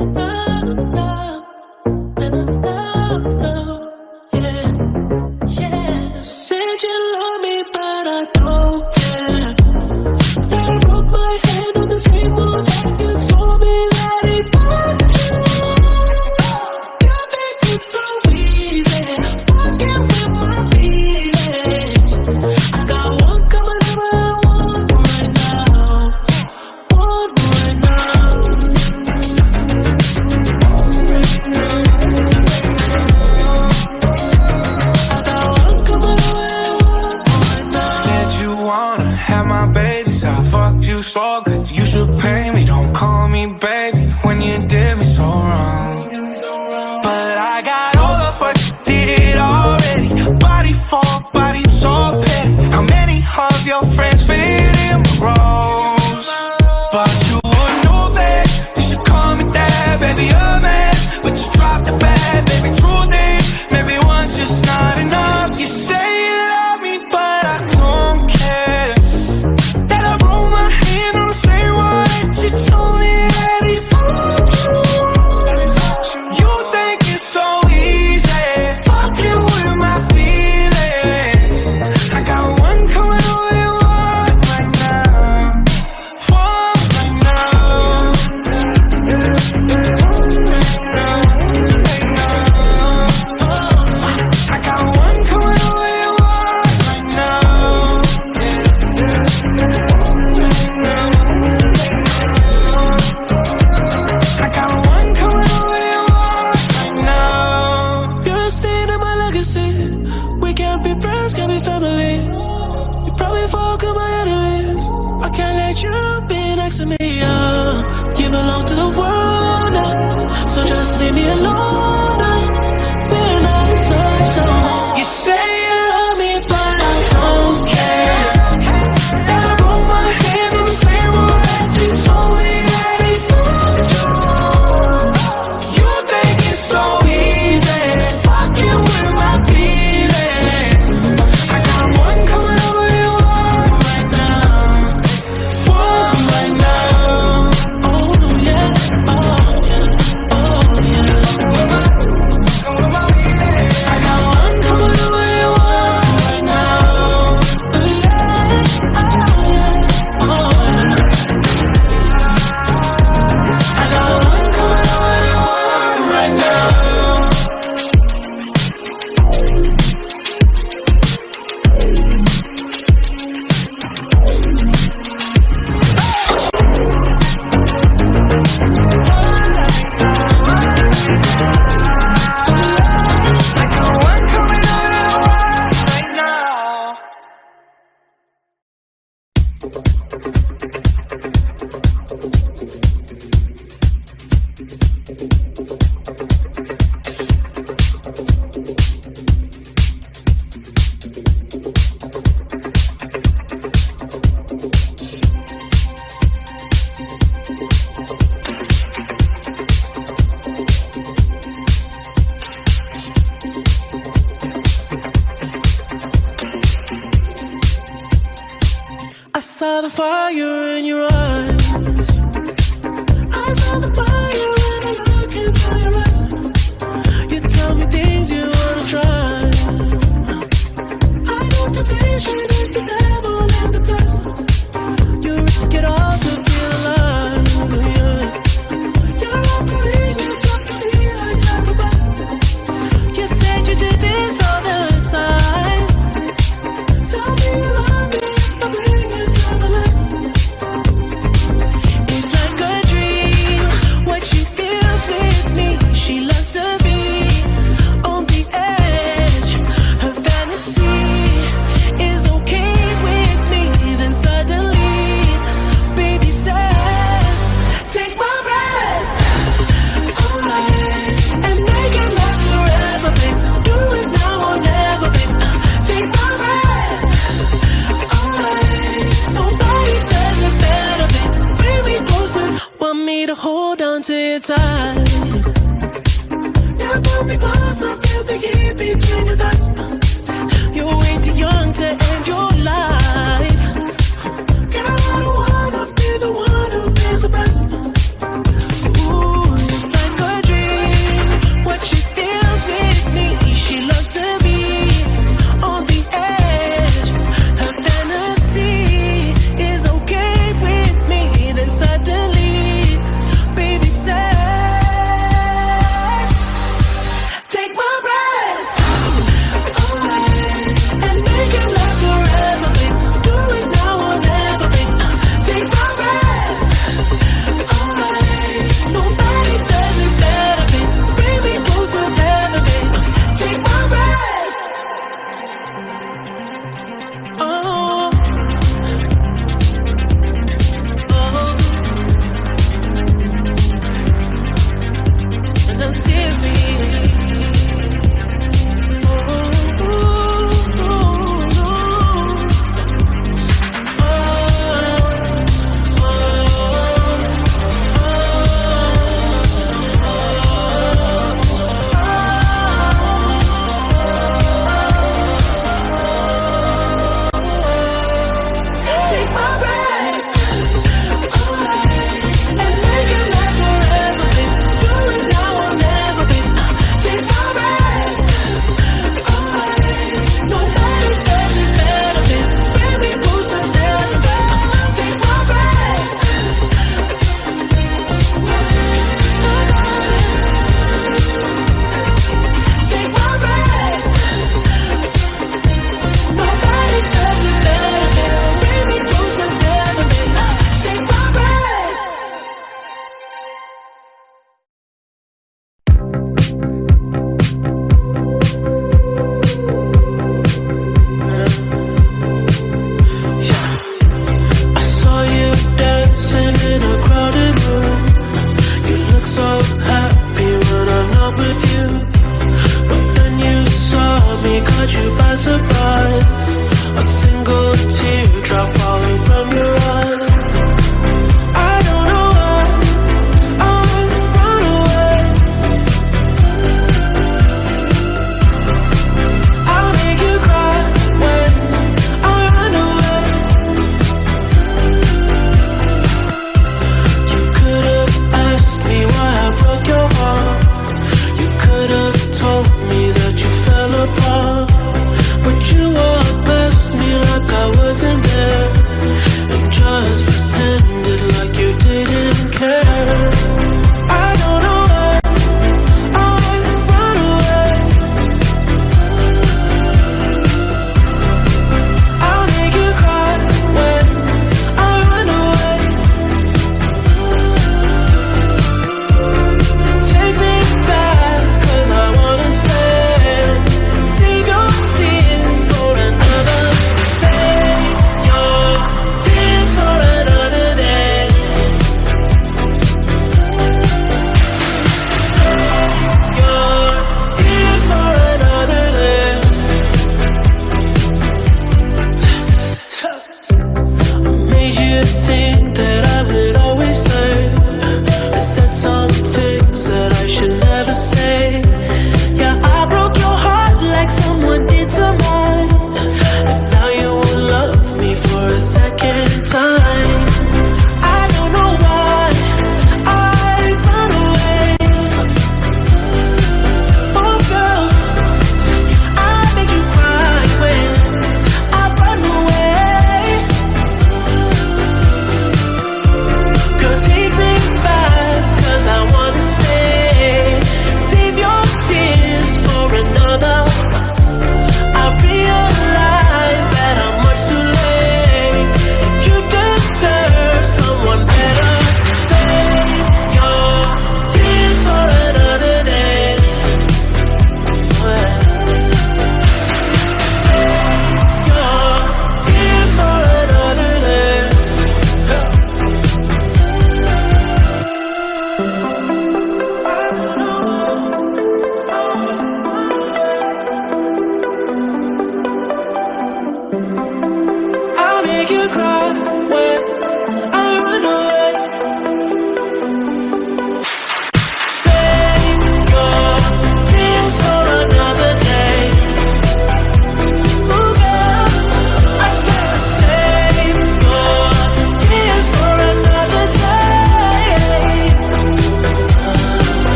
Ooh,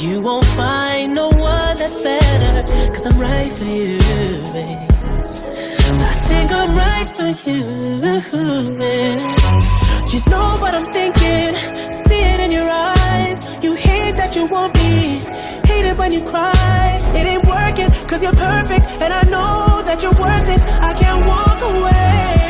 You won't find no one that's better, cause I'm right for you, babe. I think I'm right for you, babe. You know what I'm thinking, see it in your eyes. You hate that you want me, hate it when you cry. It ain't working, cause you're perfect, and I know that you're worth it. I can't walk away.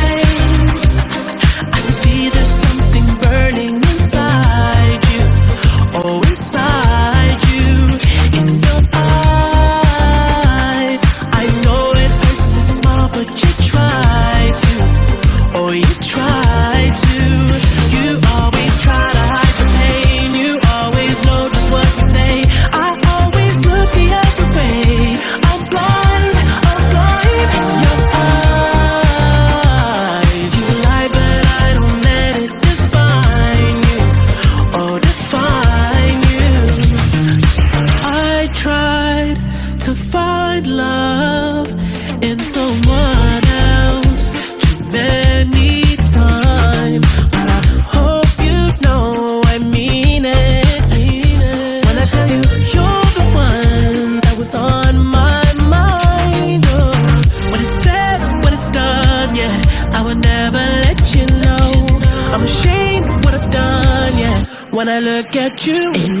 you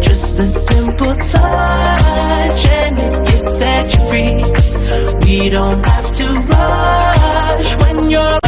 Just a simple touch and it you free. We don't have to rush when you're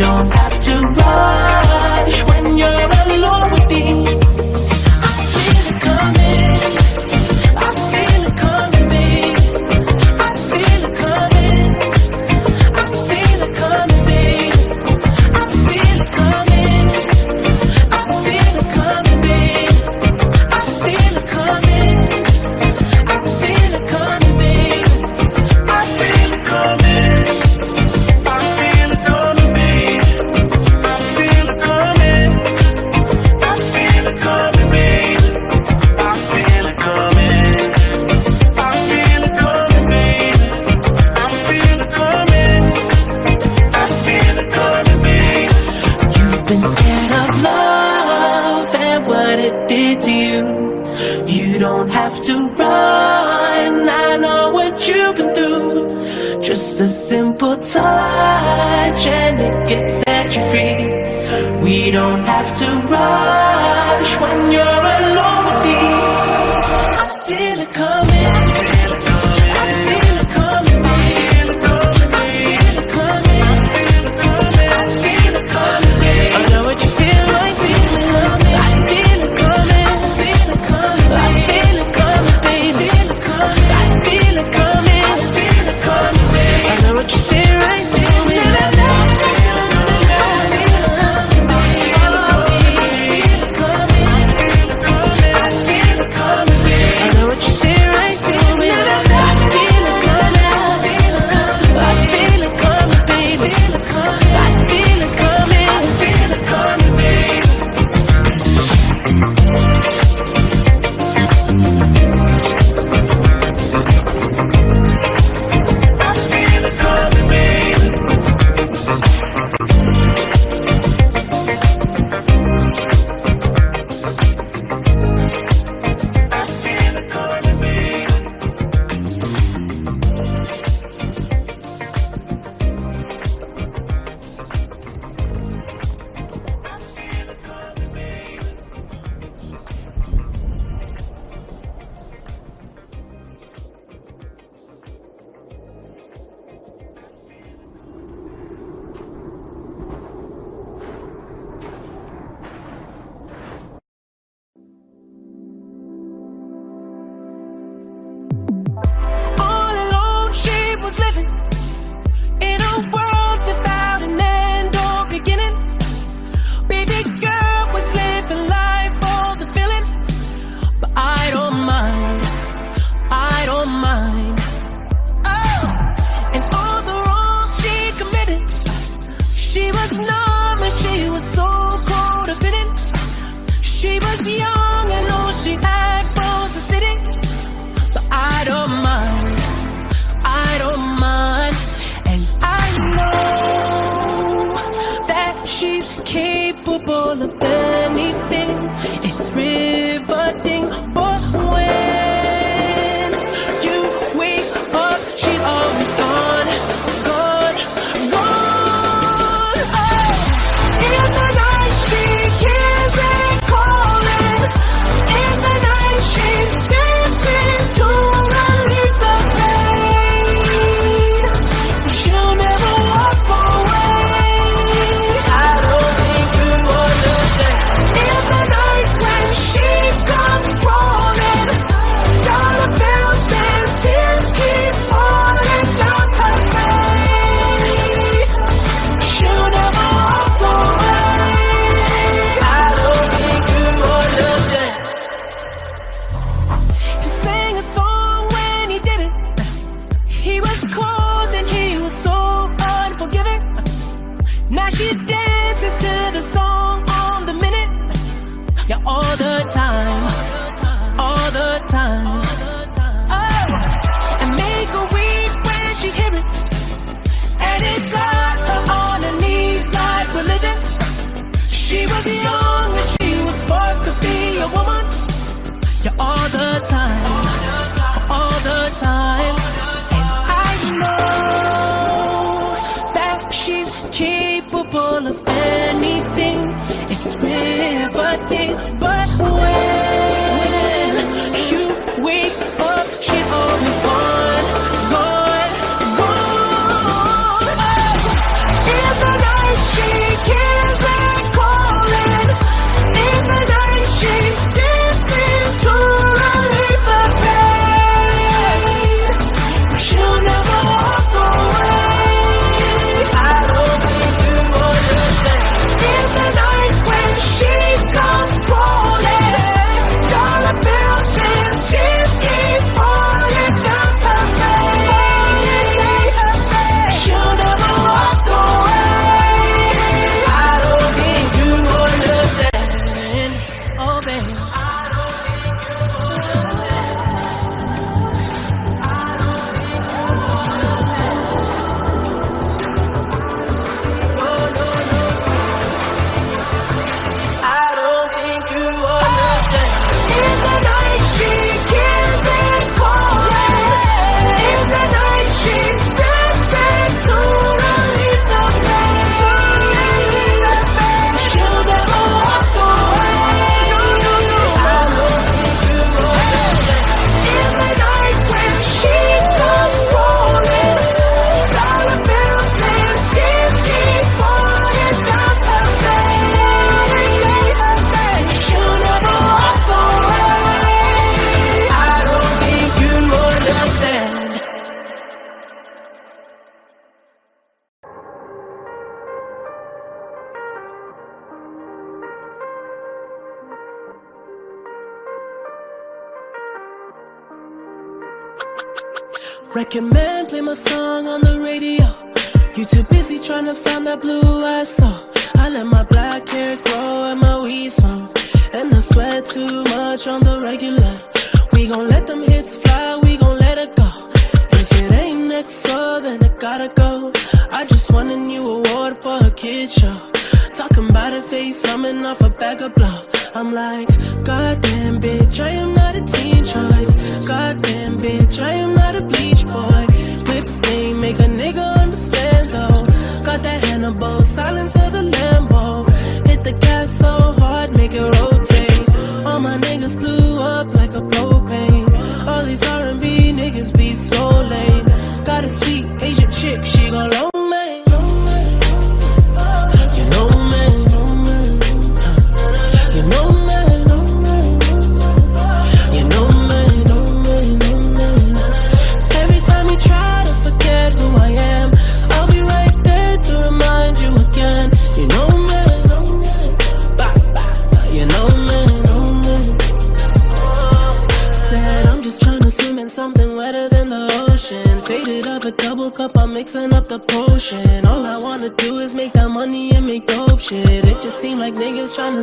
rush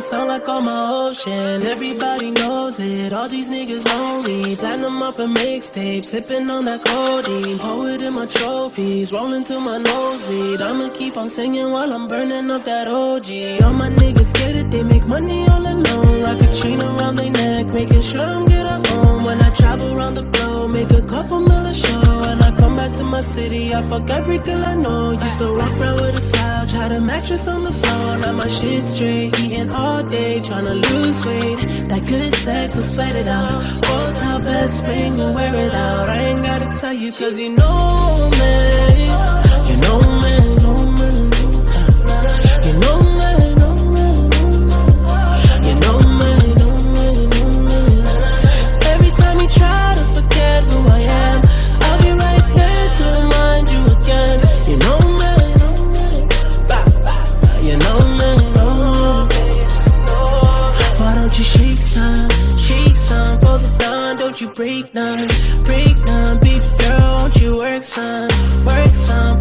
sound like all my ocean. Everybody knows it. All these niggas lonely. them off a mixtape, sipping on that codeine. Poet in my trophies, rolling to my nosebleed. I'ma keep on singing while I'm burning up that OG. All my niggas scared it, they make money all alone. Rock a chain around their neck, making sure I'm good at home. When I travel around the globe, make a couple million show, and I back to my city, I fuck every girl I know. Used to walk around with a slouch, had a mattress on the floor. Now my shit straight, eating all day, trying to lose weight. That good sex will sweat it out. Old top bed springs will wear it out. I ain't gotta tell you, cause you know me. You know me. you break none? Break none, baby girl, won't you work some? Work some.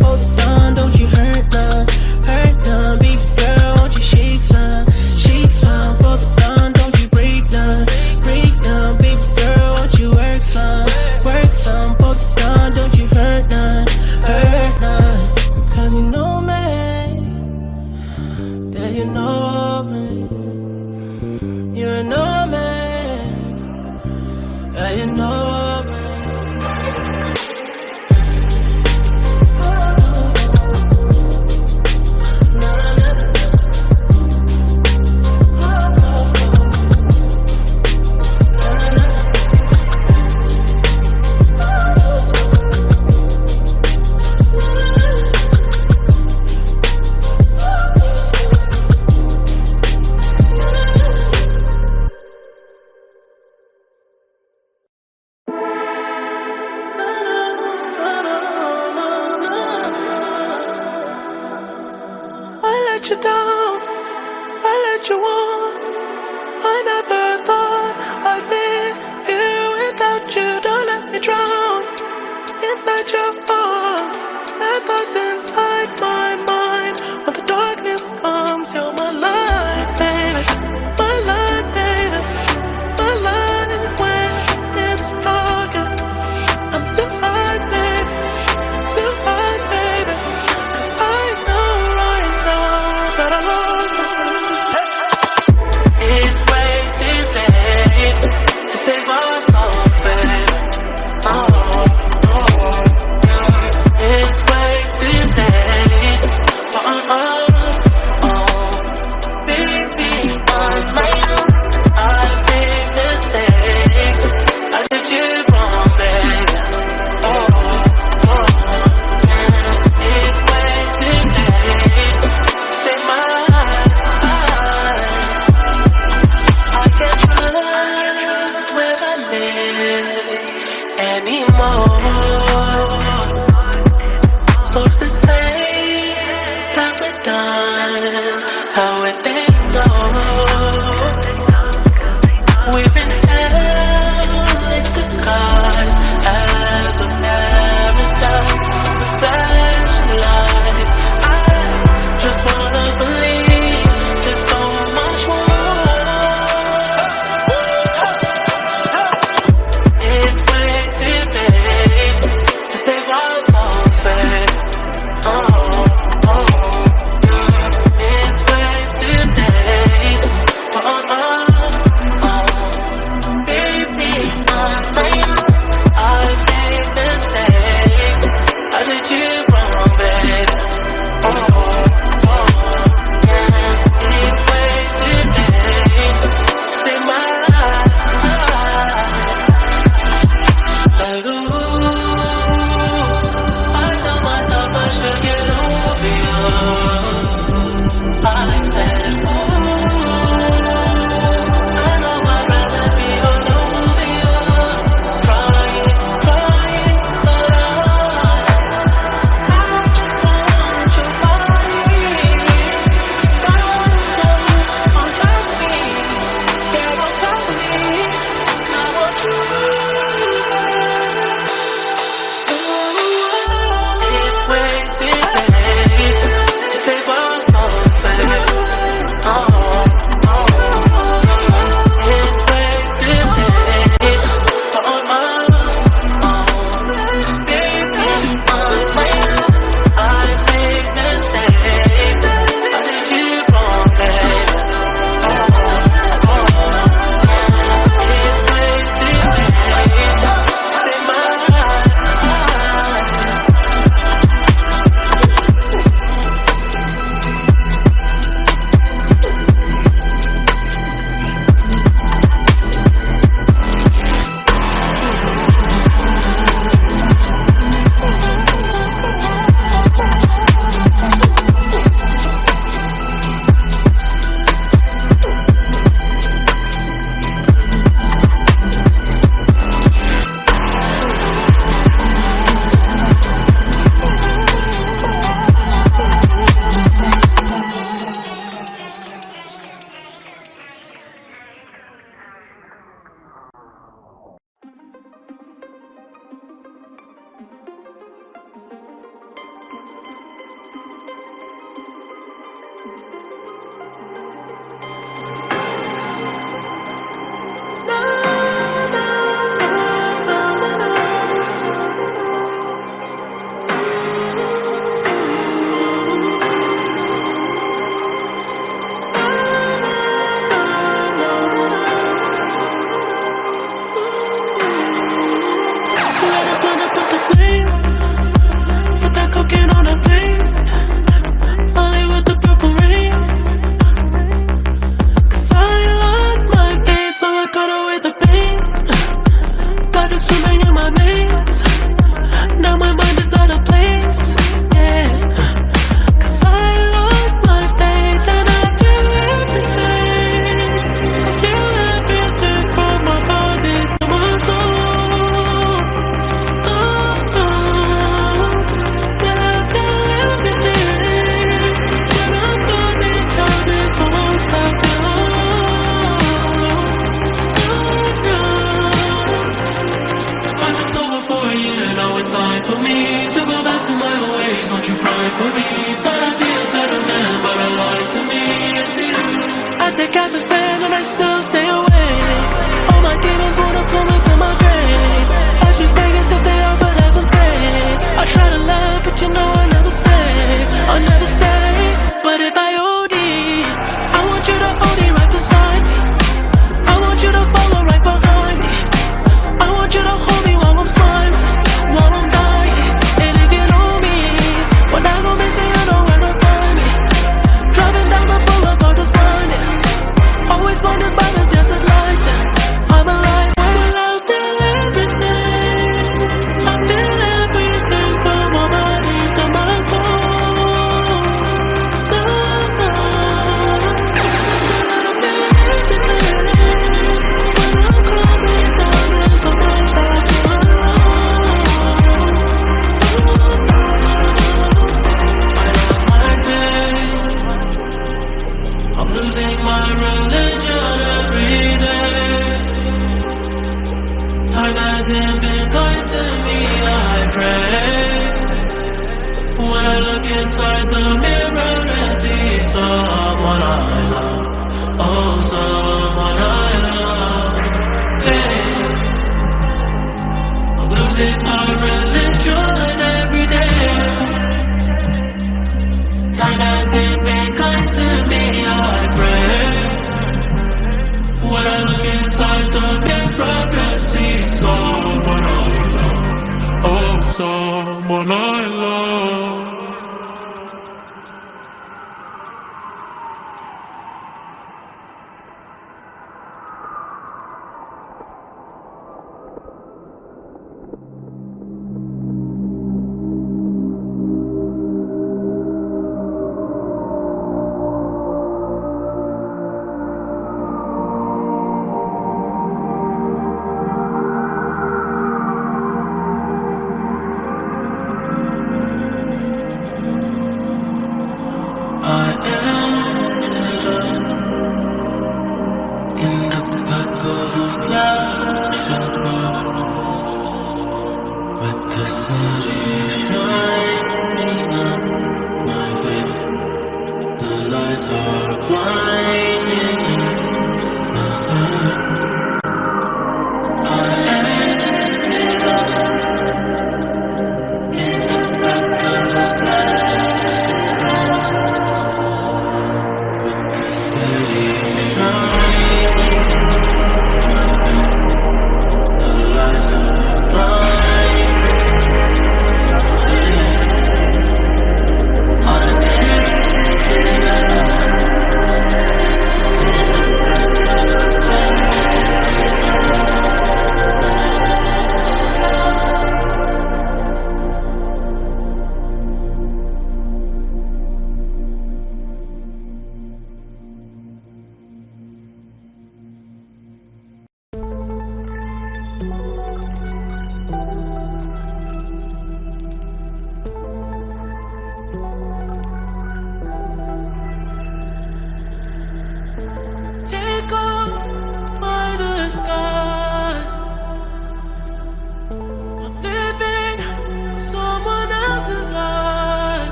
what you want.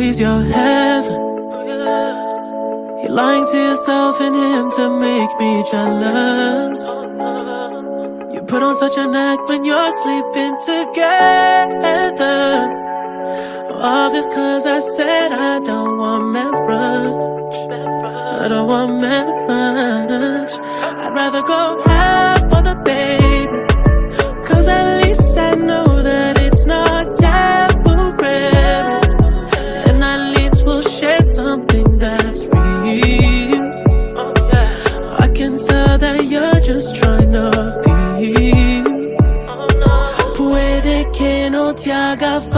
He's your heaven.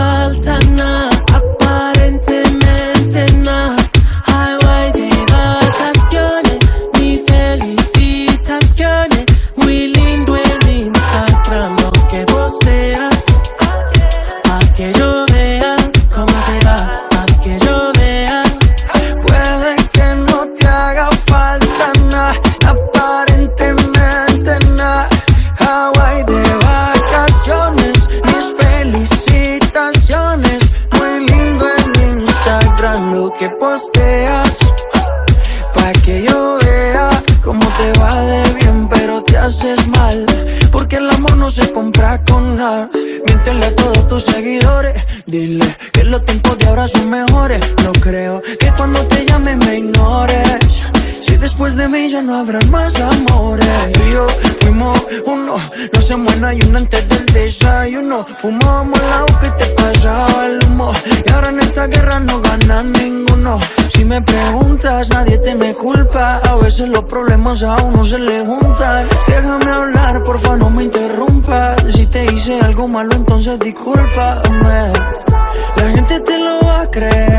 Falta nada, a uno se le juntan. Déjame hablar, porfa, no me interrumpas. Si te hice algo malo, entonces discúlpame. La gente te lo va a creer.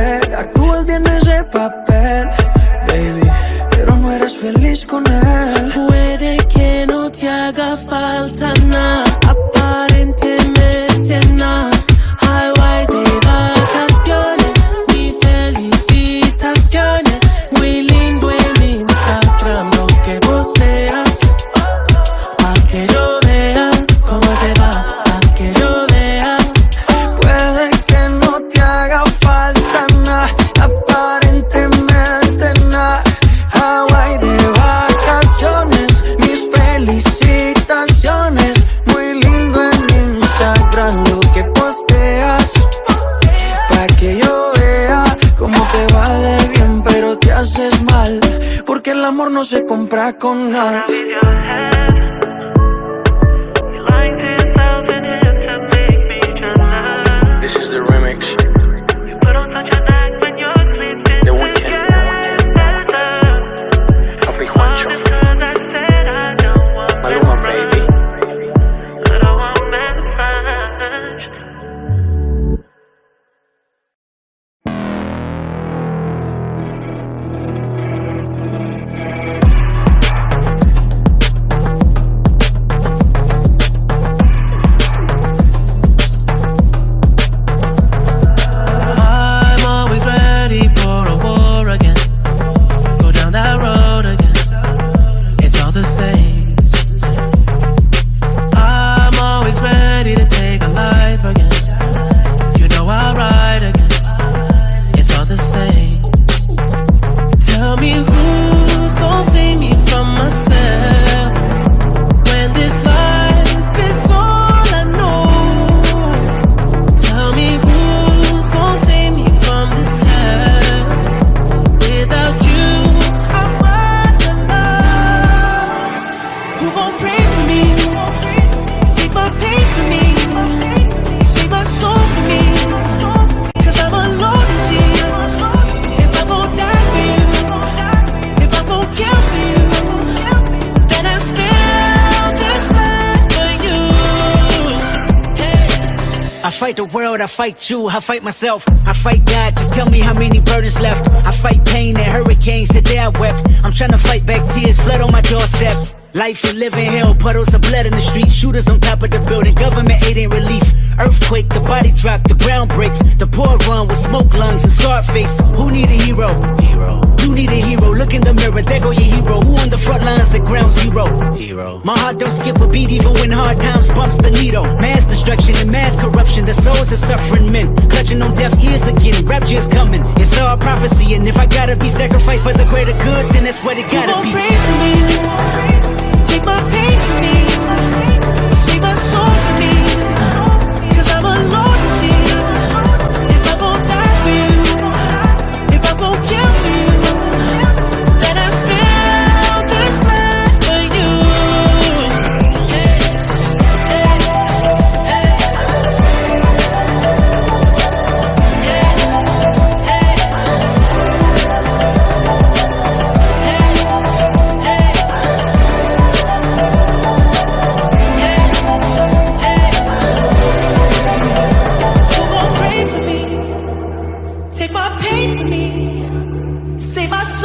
I fight myself, I fight God, just tell me how many burdens left. I fight pain and hurricanes, today I wept. I'm trying to fight back tears, flood on my doorsteps. Life and living hell, puddles of blood in the street, shooters on top of the building, government aid ain't relief. Earthquake, the body drop, the ground breaks. The poor run with smoke lungs and Scarface. Who need a hero? Hero. You need a hero. Look in the mirror, there go your hero. Who on the front lines at ground zero? Hero. My heart don't skip a beat, even when hard times bumps the needle. Mass destruction and mass corruption. The souls of suffering men clutching on deaf ears again. Rapture's coming. It's all prophecy, and if I gotta be sacrificed for the greater good, then that's what it gotta you be. Breathe me.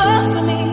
Love for me.